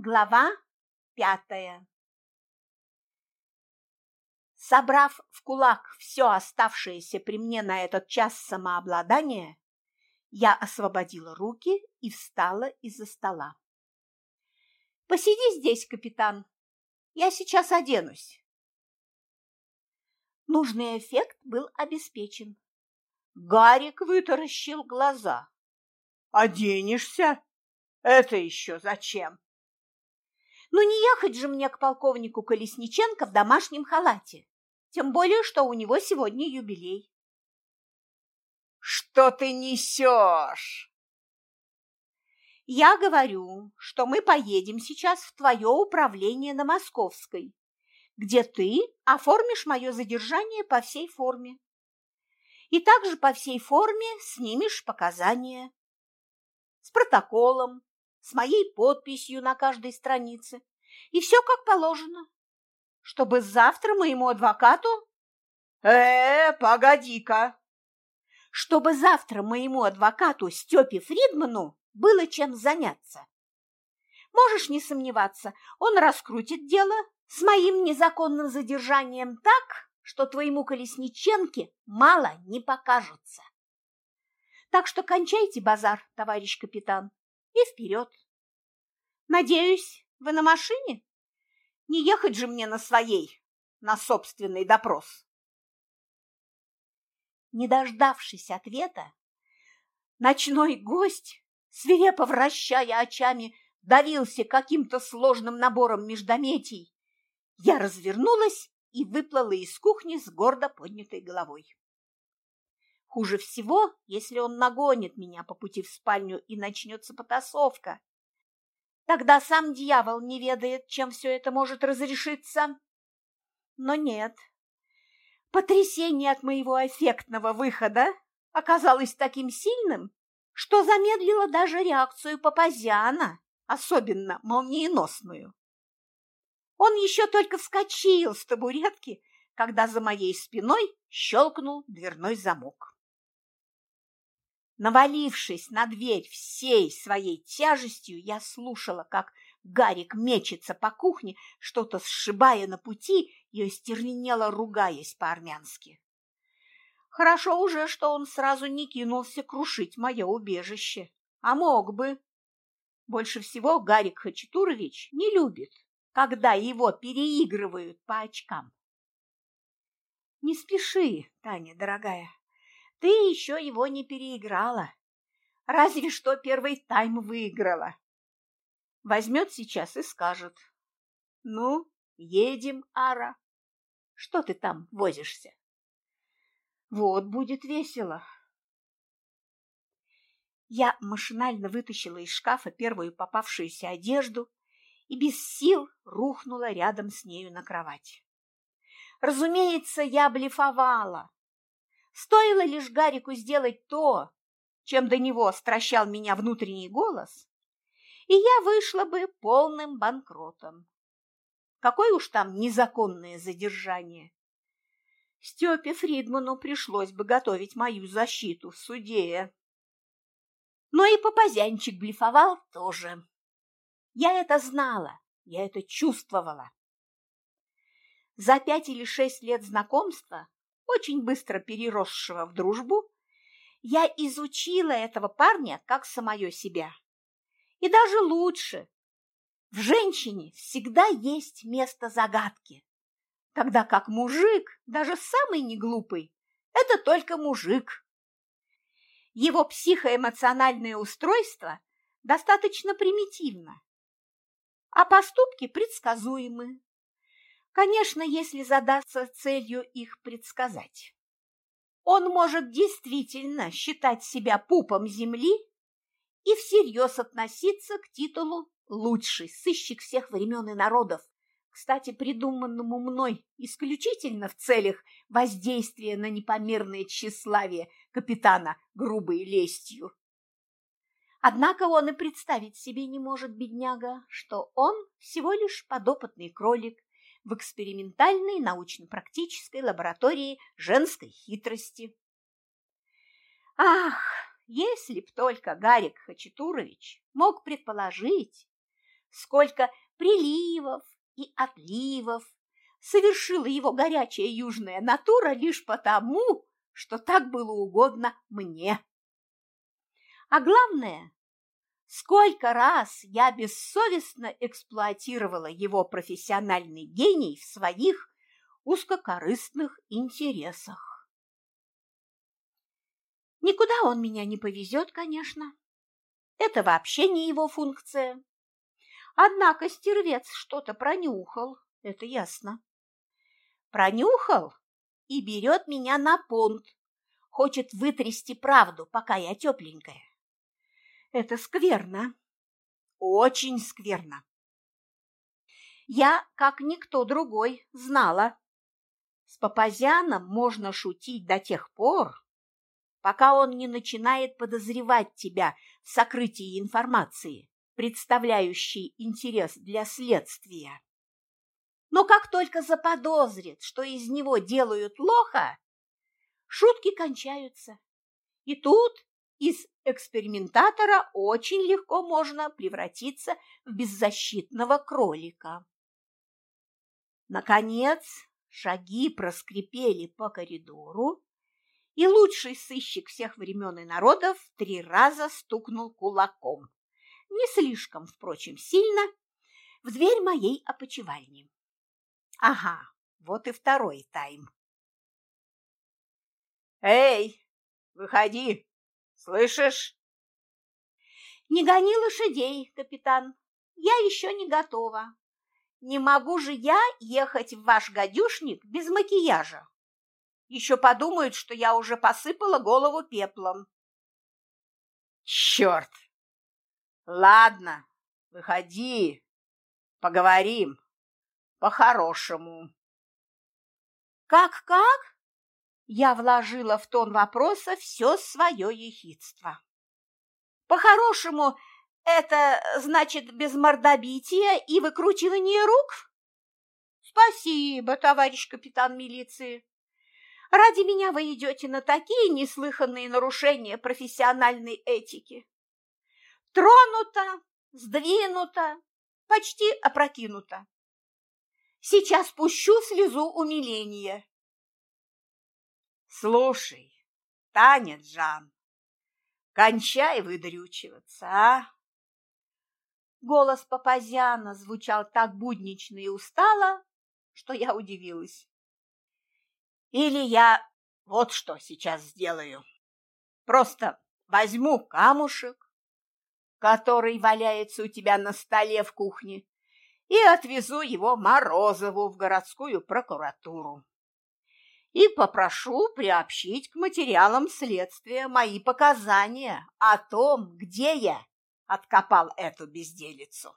Глава пятая Собрав в кулак все оставшееся при мне на этот час самообладание, я освободила руки и встала из-за стола. «Посиди здесь, капитан, я сейчас оденусь». Нужный эффект был обеспечен. Гарик вытаращил глаза. «Оденешься? Это еще зачем?» Ну не ехать же мне к полковнику Колесниченко в домашнем халате, тем более, что у него сегодня юбилей. Что ты несешь? Я говорю, что мы поедем сейчас в твое управление на Московской, где ты оформишь мое задержание по всей форме. И также по всей форме снимешь показания. С протоколом, с моей подписью на каждой странице. И все как положено. Чтобы завтра моему адвокату... Э, погоди-ка. Чтобы завтра моему адвокату Степе Фридману было чем заняться. Можешь не сомневаться, он раскрутит дело с моим незаконным задержанием так, что твоему Колесниченке мало не покажется. Так что кончайте базар, товарищ капитан и вперед. Надеюсь, вы на машине? Не ехать же мне на своей, на собственный допрос. Не дождавшись ответа, ночной гость, свирепо вращая очами, давился каким-то сложным набором междометий. Я развернулась и выплыла из кухни с гордо поднятой головой. Хуже всего, если он нагонит меня по пути в спальню и начнется потасовка. Тогда сам дьявол не ведает, чем все это может разрешиться. Но нет. Потрясение от моего эффектного выхода оказалось таким сильным, что замедлило даже реакцию Папазиана, особенно молниеносную. Он еще только вскочил с табуретки, когда за моей спиной щелкнул дверной замок. Навалившись на дверь всей своей тяжестью, я слушала, как Гарик мечется по кухне, что-то сшибая на пути и остервенело ругаясь по-армянски. Хорошо уже, что он сразу не кинулся крушить мое убежище, а мог бы. Больше всего Гарик Хачатурович не любит, когда его переигрывают по очкам. Не спеши, Таня, дорогая, ты еще его не переиграла. Разве что первый тайм выиграла. Возьмет сейчас и скажет. Ну, едем, Ара. Что ты там возишься? Вот будет весело. Я машинально вытащила из шкафа первую попавшуюся одежду и без сил рухнула рядом с нею на кровать. Разумеется, я блефовала. Стоило лишь Гарику сделать то, чем до него стращал меня внутренний голос, и я вышла бы полным банкротом. Какое уж там незаконное задержание. Степе Фридману пришлось бы готовить мою защиту в суде. Но и Папазянчик блефовал тоже. Я это знала, я это чувствовала. За пять или шесть лет знакомства очень быстро переросшего в дружбу, я изучила этого парня как самое себя. И даже лучше. В женщине всегда есть место загадки, тогда как мужик, даже самый неглупый, это только мужик. Его психоэмоциональное устройство достаточно примитивно, а поступки предсказуемы. Конечно, если задаться целью их предсказать. Он может действительно считать себя пупом земли и всерьез относиться к титулу «лучший сыщик всех времен и народов», кстати, придуманному мной исключительно в целях воздействия на непомерное тщеславие капитана грубой лестью. Однако он и представить себе не может, бедняга, что он всего лишь подопытный кролик, в экспериментальной научно-практической лаборатории женской хитрости. Ах, если б только Гарик Хачатурович мог предположить, сколько приливов и отливов совершила его горячая южная натура лишь потому, что так было угодно мне. А главное, сколько раз я бессовестно эксплуатировала его профессиональный гений в своих узкокорыстных интересах. Никуда он меня не повезет, конечно. Это вообще не его функция. Однако стервец что-то пронюхал, это ясно. Пронюхал и берет меня на понт, хочет вытрясти правду, пока я тепленькая. Это скверно, очень скверно. Я, как никто другой, знала. С Папазяном можно шутить до тех пор, пока он не начинает подозревать тебя в сокрытии информации, представляющей интерес для следствия. Но как только заподозрит, что из него делают лоха, шутки кончаются. И тут из экспериментатора очень легко можно превратиться в беззащитного кролика. Наконец, шаги проскрипели по коридору, и лучший сыщик всех времен и народов три раза стукнул кулаком, не слишком, впрочем, сильно, в дверь моей опочивальни. Ага, вот и второй тайм. «Эй, выходи! Слышишь?» «Не гони лошадей, капитан. Я еще не готова. Не могу же я ехать в ваш гадюшник без макияжа. Еще подумают, что я уже посыпала голову пеплом». «Черт! Ладно, выходи, поговорим» по-хорошему. Как-как? Я вложила в тон вопроса все свое ехидство. По-хорошему, это значит без мордобития и выкручивания рук? Спасибо, товарищ капитан милиции. Ради меня вы идете на такие неслыханные нарушения профессиональной этики. Тронуто, сдвинуто, почти опрокинуто. Сейчас пущу слезу умиления. Слушай, Таня Джан, кончай выдрючиваться, а? Голос Папазяна звучал так буднично и устало, что я удивилась. Или я вот что сейчас сделаю. Просто возьму камушек, который валяется у тебя на столе в кухне, и отвезу его Морозову в городскую прокуратуру. И попрошу приобщить к материалам следствия мои показания о том, где я откопал эту безделицу.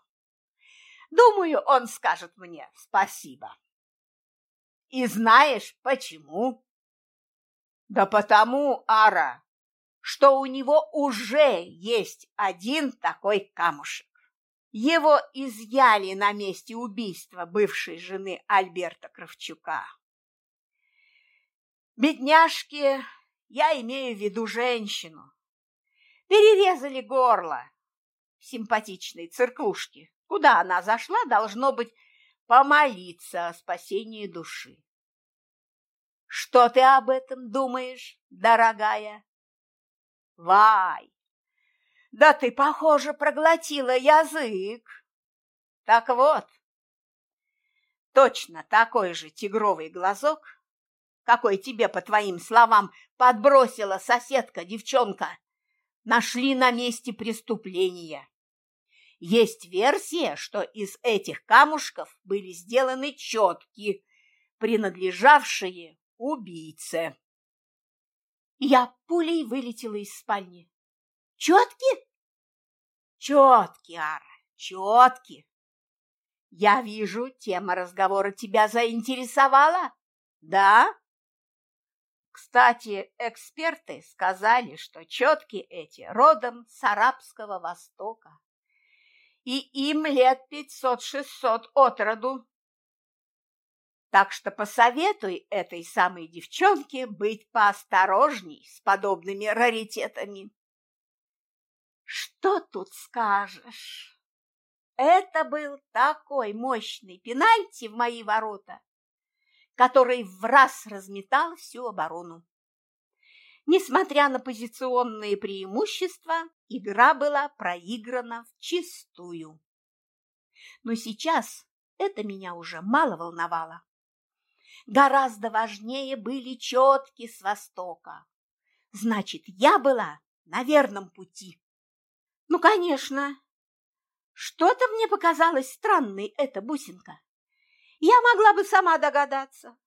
Думаю, он скажет мне спасибо. И знаешь почему? Да потому, Ара, что у него уже есть один такой камушек. Его изъяли на месте убийства бывшей жены Альберта Кравчука. Бедняжки, я имею в виду женщину, перерезали горло симпатичной церквушки. Куда она зашла, должно быть, помолиться о спасении души. Что ты об этом думаешь, дорогая? Вай, да ты, похоже, проглотила язык. Так вот, точно такой же тигровый глазок, какой тебе, по твоим словам, подбросила соседка-девчонка, нашли на месте преступления. Есть версия, что из этих камушков были сделаны четки, принадлежавшие убийце. Я пулей вылетела из спальни. Четки? Четки, Ара, четки. Я вижу, тема разговора тебя заинтересовала, да? Кстати, эксперты сказали, что четки эти родом с Арабского Востока, и им лет пятьсот-шестьсот от роду. Так что посоветуй этой самой девчонке быть поосторожней с подобными раритетами. Что тут скажешь? Это был такой мощный пенальти в мои ворота, который в раз разметал всю оборону. Несмотря на позиционные преимущества, игра была проиграна в чистую. Но сейчас это меня уже мало волновало. Гораздо важнее были четки с востока. Значит, я была на верном пути. Ну, конечно. Что-то мне показалось странной эта бусинка. Я могла бы сама догадаться.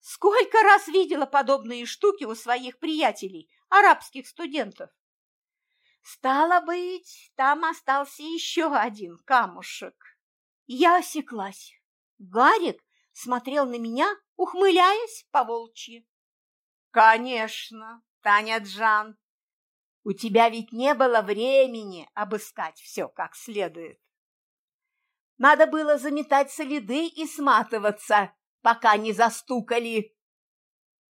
Сколько раз видела подобные штуки у своих приятелей, арабских студентов. Стало быть, там остался еще один камушек. Я осеклась. Гарик смотрел на меня, ухмыляясь по волчьи. «Конечно, Таня Джан, у тебя ведь не было времени обыскать все как следует. Надо было заметать следы и сматываться, пока не застукали.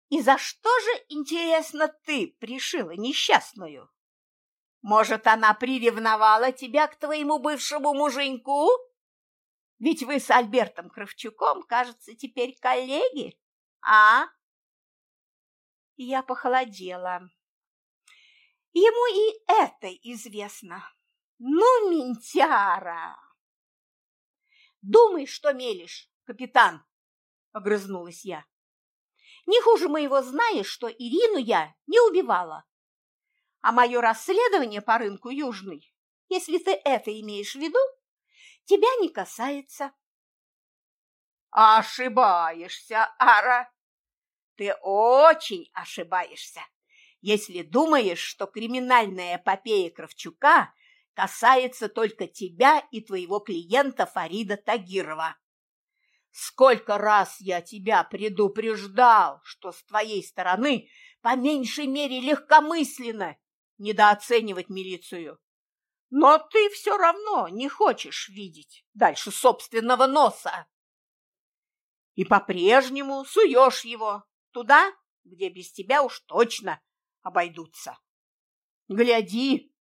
И за что же, интересно, ты пришила несчастную? Может, она приревновала тебя к твоему бывшему муженьку? Ведь вы с Альбертом Кравчуком, кажется, теперь коллеги, а? Я похолодела. Ему и это известно. Ну, ментяра! Думай, что мелешь, капитан, огрызнулась я. Не хуже моего знаешь, что Ирину я не убивала. А мое расследование по рынку Южный, если ты это имеешь в виду, тебя не касается. Ошибаешься, Ара. Ты очень ошибаешься, если думаешь, что криминальная эпопея Кравчука касается только тебя и твоего клиента Фарида Тагирова. Сколько раз я тебя предупреждал, что с твоей стороны по меньшей мере легкомысленно недооценивать милицию. Но ты все равно не хочешь видеть дальше собственного носа. И по-прежнему суешь его туда, где без тебя уж точно обойдутся. Гляди,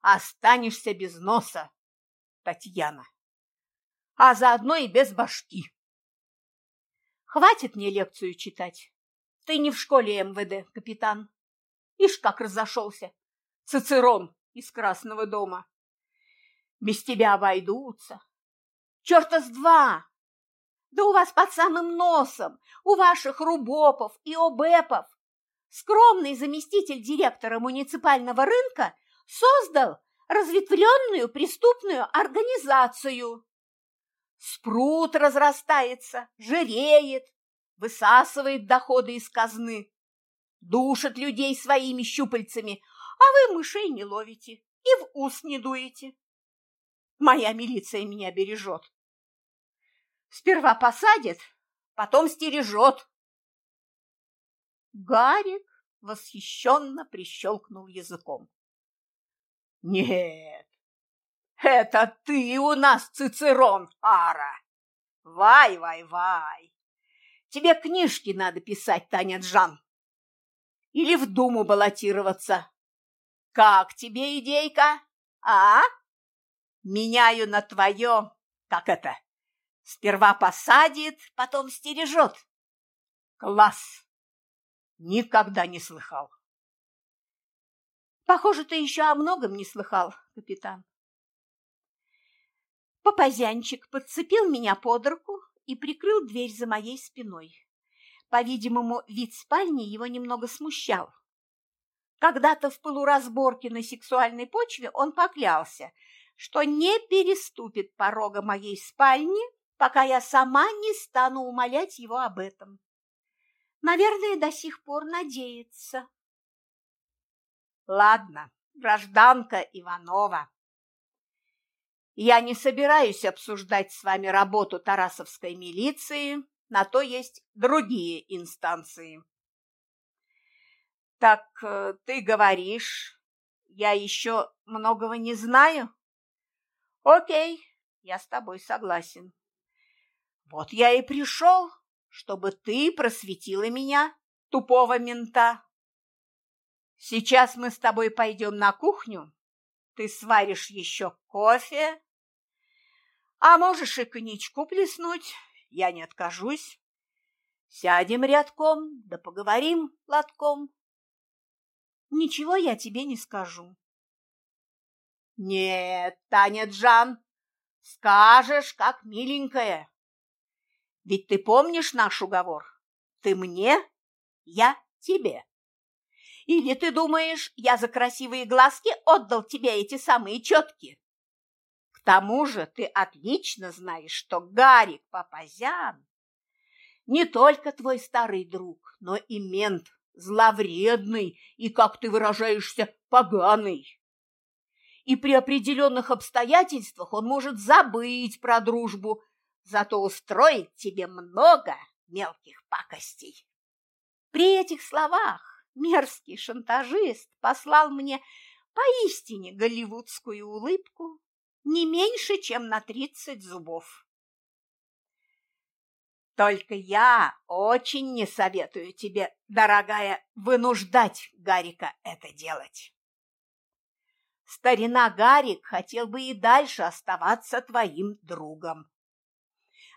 останешься без носа, Татьяна, а заодно и без башки. Хватит мне лекцию читать. Ты не в школе МВД, капитан. Ишь, как разошелся. Цицерон из Красного дома. Без тебя обойдутся. Черта с два! Да у вас под самым носом, у ваших рубопов и обепов. Скромный заместитель директора муниципального рынка создал разветвленную преступную организацию. Спрут разрастается, жиреет, высасывает доходы из казны, душит людей своими щупальцами, а вы мышей не ловите и в ус не дуете. Моя милиция меня бережет. Сперва посадит, потом стережет. Гарик восхищенно прищелкнул языком. Нет, это ты у нас Цицерон, Ара. Вай, вай, вай. Тебе книжки надо писать, Таня Джан. Или в Думу баллотироваться. Как тебе идейка, а? Меняю на твое, как это, сперва посадит, потом стережет. Класс! Никогда не слыхал. Похоже, ты еще о многом не слыхал, капитан. Папазянчик подцепил меня под руку и прикрыл дверь за моей спиной. По-видимому, вид спальни его немного смущал. Когда-то в полуразборке на сексуальной почве он поклялся, что не переступит порога моей спальни, пока я сама не стану умолять его об этом. Наверное, до сих пор надеется. Ладно, гражданка Иванова, я не собираюсь обсуждать с вами работу Тарасовской милиции, на то есть другие инстанции. Так э, ты говоришь, я еще многого не знаю? Окей, я с тобой согласен. Вот я и пришел, чтобы ты просветила меня, тупого мента. Сейчас мы с тобой пойдем на кухню, ты сваришь еще кофе, А можешь и коньячку плеснуть, я не откажусь. Сядем рядком, да поговорим лотком. Ничего я тебе не скажу. Нет, Таня Джан, скажешь, как миленькая. Ведь ты помнишь наш уговор? Ты мне, я тебе. Или ты думаешь, я за красивые глазки отдал тебе эти самые четки? К тому же ты отлично знаешь, что Гарик Папазян не только твой старый друг, но и мент, зловредный и, как ты выражаешься, поганый. И при определенных обстоятельствах он может забыть про дружбу, зато устроить тебе много мелких пакостей. При этих словах мерзкий шантажист послал мне поистине голливудскую улыбку не меньше, чем на тридцать зубов. Только я очень не советую тебе, дорогая, вынуждать Гарика это делать. Старина Гарик хотел бы и дальше оставаться твоим другом.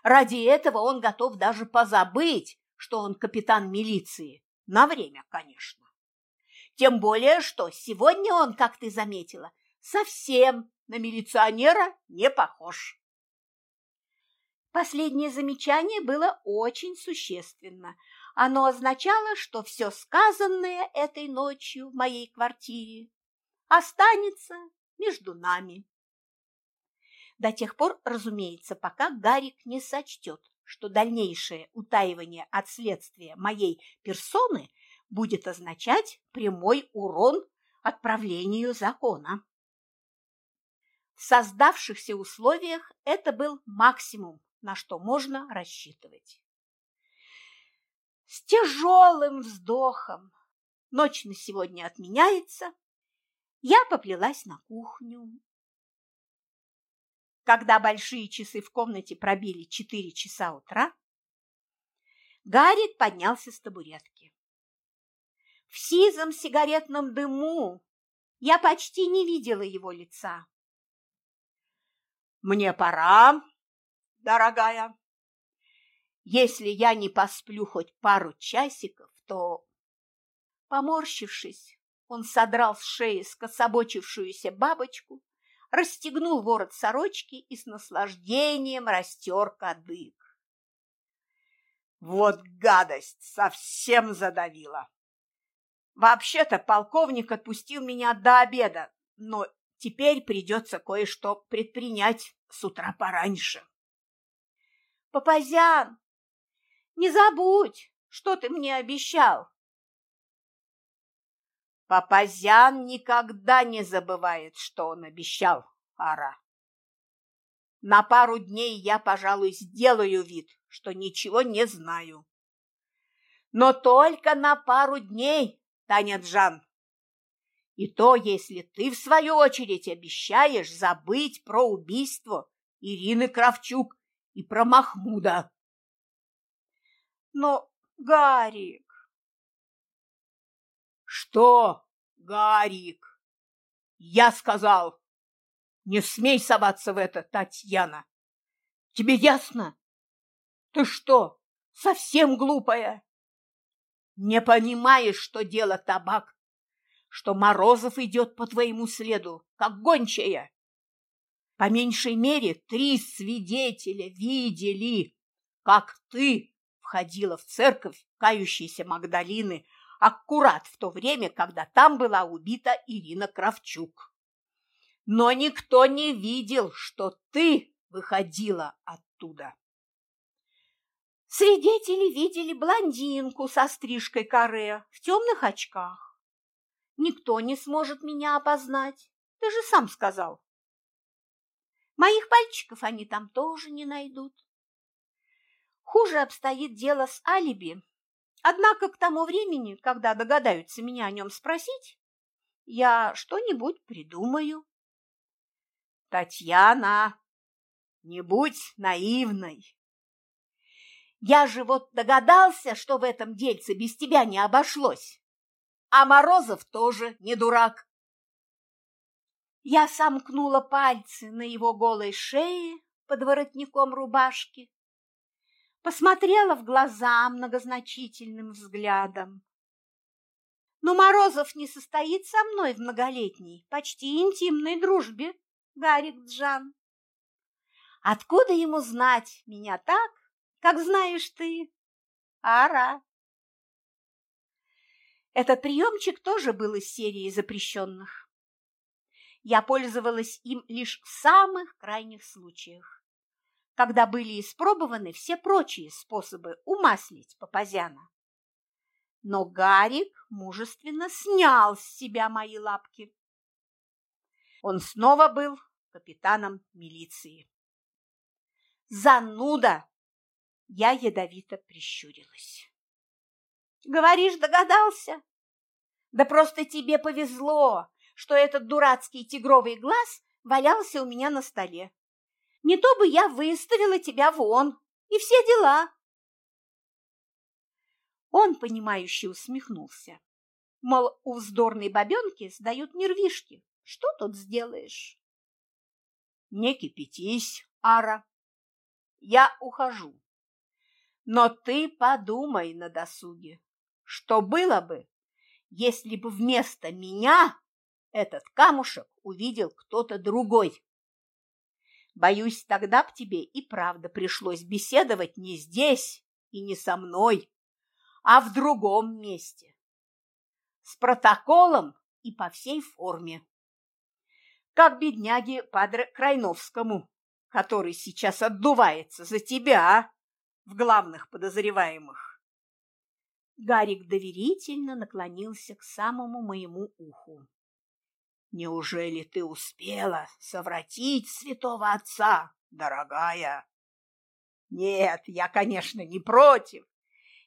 Ради этого он готов даже позабыть, что он капитан милиции. На время, конечно. Тем более, что сегодня он, как ты заметила, совсем на милиционера не похож. Последнее замечание было очень существенно. Оно означало, что все сказанное этой ночью в моей квартире останется между нами. До тех пор, разумеется, пока Гарик не сочтет, что дальнейшее утаивание от следствия моей персоны будет означать прямой урон отправлению закона. В создавшихся условиях это был максимум, на что можно рассчитывать. С тяжелым вздохом ночь на сегодня отменяется, я поплелась на кухню. Когда большие часы в комнате пробили четыре часа утра, Гарик поднялся с табуретки. В сизом сигаретном дыму я почти не видела его лица. «Мне пора», дорогая. Если я не посплю хоть пару часиков, то...» Поморщившись, он содрал с шеи скособочившуюся бабочку, расстегнул ворот сорочки и с наслаждением растер кадык. Вот гадость совсем задавила. Вообще-то полковник отпустил меня до обеда, но теперь придется кое-что предпринять с утра пораньше. Папазян, не забудь, что ты мне обещал. Папазян никогда не забывает, что он обещал, Ара. На пару дней я, пожалуй, сделаю вид, что ничего не знаю. Но только на пару дней, Таня Джан. И то, если ты, в свою очередь, обещаешь забыть про убийство Ирины Кравчук и про Махмуда. Но, Гарик... Что, Гарик? Я сказал, не смей соваться в это, Татьяна. Тебе ясно? Ты что, совсем глупая? Не понимаешь, что дело табак, что Морозов идет по твоему следу, как гончая? По меньшей мере три свидетеля видели, как ты входила в церковь кающейся Магдалины аккурат в то время, когда там была убита Ирина Кравчук. Но никто не видел, что ты выходила оттуда. Свидетели видели блондинку со стрижкой каре в темных очках. Никто не сможет меня опознать, ты же сам сказал. Моих пальчиков они там тоже не найдут. Хуже обстоит дело с алиби. Однако к тому времени, когда догадаются меня о нем спросить, я что-нибудь придумаю. Татьяна, не будь наивной. Я же вот догадался, что в этом дельце без тебя не обошлось. А Морозов тоже не дурак. Я сомкнула пальцы на его голой шее, под воротником рубашки. Посмотрела в глаза многозначительным взглядом. Но Морозов не состоит со мной в многолетней, почти интимной дружбе, Гарик Джан. Откуда ему знать меня так, как знаешь ты, Ара? Этот приемчик тоже был из серии запрещенных. Я пользовалась им лишь в самых крайних случаях, когда были испробованы все прочие способы умаслить Папазяна. Но Гарик мужественно снял с себя мои лапки. Он снова был капитаном милиции. «Зануда!» Я ядовито прищурилась. Говоришь, догадался? Да просто тебе повезло, что этот дурацкий тигровый глаз валялся у меня на столе. Не то бы я выставила тебя вон, и все дела. Он, понимающе усмехнулся. Мол, у вздорной бабенки сдают нервишки. Что тут сделаешь? Не кипятись, Ара. Я ухожу. Но ты подумай на досуге. Что было бы, если бы вместо меня этот камушек увидел кто-то другой? Боюсь, тогда б тебе и правда пришлось беседовать не здесь и не со мной, а в другом месте. С протоколом и по всей форме. Как бедняге Падре Крайновскому, который сейчас отдувается за тебя в главных подозреваемых. Гарик доверительно наклонился к самому моему уху. «Неужели ты успела совратить святого отца, дорогая?» «Нет, я, конечно, не против.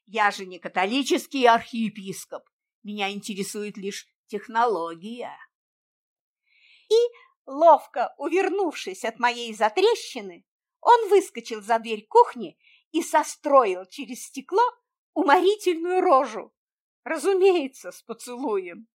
Я же не католический архиепископ. Меня интересует лишь технология». И, ловко увернувшись от моей затрещины, он выскочил за дверь кухни и состроил через стекло уморительную рожу. Разумеется, с поцелуем.